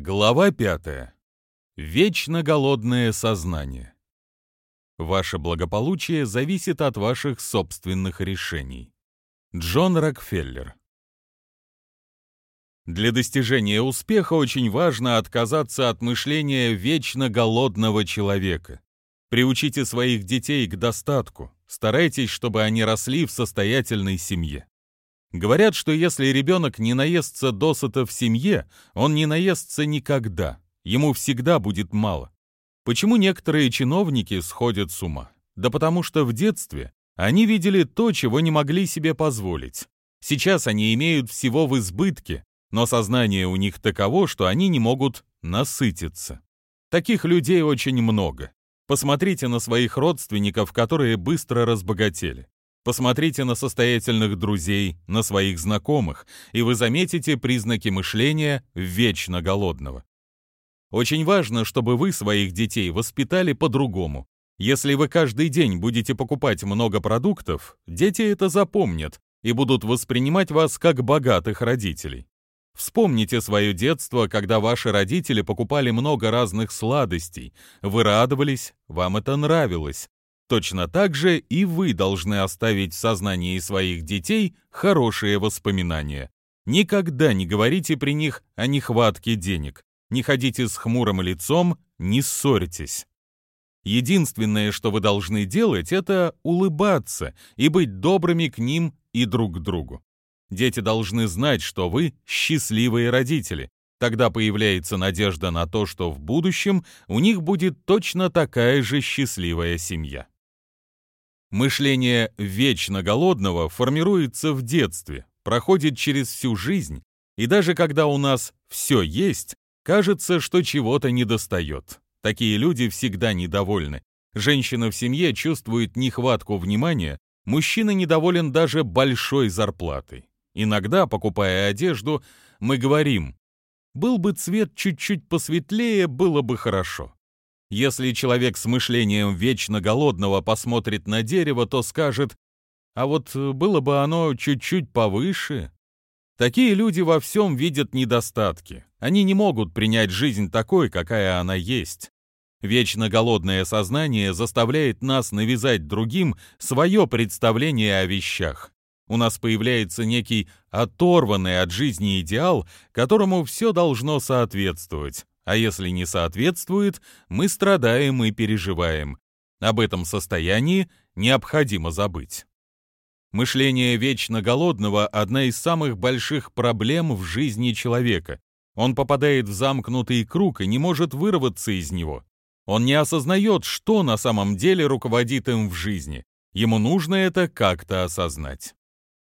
Глава пятая. Вечно голодное сознание. Ваше благополучие зависит от ваших собственных решений. Джон Рокфеллер. Для достижения успеха очень важно отказаться от мышления вечно голодного человека. Приучите своих детей к достатку, старайтесь, чтобы они росли в состоятельной семье. Говорят, что если ребенок не наестся досыта в семье, он не наестся никогда, ему всегда будет мало. Почему некоторые чиновники сходят с ума? Да потому что в детстве они видели то, чего не могли себе позволить. Сейчас они имеют всего в избытке, но сознание у них таково, что они не могут насытиться. Таких людей очень много. Посмотрите на своих родственников, которые быстро разбогатели. Посмотрите на состоятельных друзей, на своих знакомых, и вы заметите признаки мышления вечно голодного. Очень важно, чтобы вы своих детей воспитали по-другому. Если вы каждый день будете покупать много продуктов, дети это запомнят и будут воспринимать вас как богатых родителей. Вспомните свое детство, когда ваши родители покупали много разных сладостей. Вы радовались, вам это нравилось. Точно так же и вы должны оставить в сознании своих детей хорошие воспоминания. Никогда не говорите при них о нехватке денег. Не ходите с хмурым лицом, не ссорьтесь. Единственное, что вы должны делать, это улыбаться и быть добрыми к ним и друг к другу. Дети должны знать, что вы счастливые родители. Тогда появляется надежда на то, что в будущем у них будет точно такая же счастливая семья. Мышление вечно голодного формируется в детстве, проходит через всю жизнь, и даже когда у нас все есть, кажется, что чего-то недостает. Такие люди всегда недовольны. Женщина в семье чувствует нехватку внимания, мужчина недоволен даже большой зарплатой. Иногда, покупая одежду, мы говорим, «Был бы цвет чуть-чуть посветлее, было бы хорошо». Если человек с мышлением вечно голодного посмотрит на дерево, то скажет, а вот было бы оно чуть-чуть повыше. Такие люди во всем видят недостатки. Они не могут принять жизнь такой, какая она есть. Вечно голодное сознание заставляет нас навязать другим свое представление о вещах. У нас появляется некий оторванный от жизни идеал, которому все должно соответствовать. А если не соответствует, мы страдаем и переживаем. Об этом состоянии необходимо забыть. Мышление вечно голодного – одна из самых больших проблем в жизни человека. Он попадает в замкнутый круг и не может вырваться из него. Он не осознает, что на самом деле руководит им в жизни. Ему нужно это как-то осознать.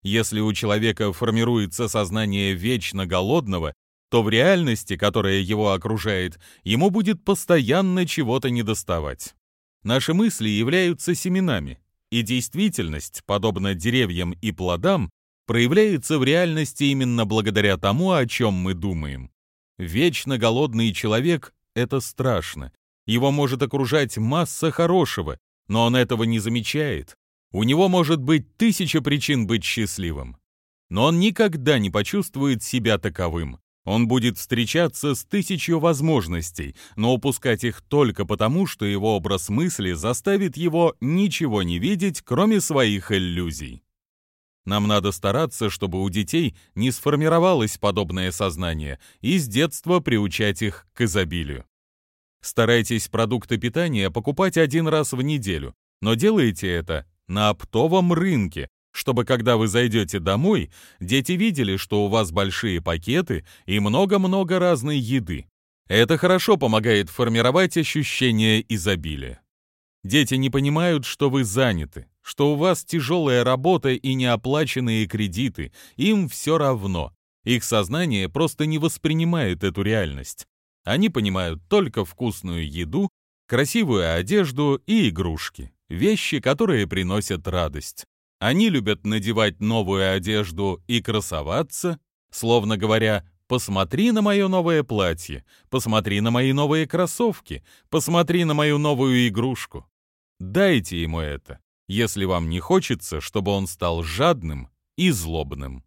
Если у человека формируется сознание вечно голодного, то в реальности, которая его окружает, ему будет постоянно чего-то недоставать. Наши мысли являются семенами, и действительность, подобно деревьям и плодам, проявляется в реальности именно благодаря тому, о чем мы думаем. Вечно голодный человек — это страшно. Его может окружать масса хорошего, но он этого не замечает. У него может быть тысяча причин быть счастливым. Но он никогда не почувствует себя таковым. Он будет встречаться с тысячью возможностей, но упускать их только потому, что его образ мысли заставит его ничего не видеть, кроме своих иллюзий. Нам надо стараться, чтобы у детей не сформировалось подобное сознание, и с детства приучать их к изобилию. Старайтесь продукты питания покупать один раз в неделю, но делайте это на оптовом рынке, чтобы когда вы зайдете домой, дети видели, что у вас большие пакеты и много-много разной еды. Это хорошо помогает формировать ощущение изобилия. Дети не понимают, что вы заняты, что у вас тяжелая работа и неоплаченные кредиты, им все равно. Их сознание просто не воспринимает эту реальность. Они понимают только вкусную еду, красивую одежду и игрушки, вещи, которые приносят радость. Они любят надевать новую одежду и красоваться, словно говоря, «Посмотри на мое новое платье, посмотри на мои новые кроссовки, посмотри на мою новую игрушку». Дайте ему это, если вам не хочется, чтобы он стал жадным и злобным.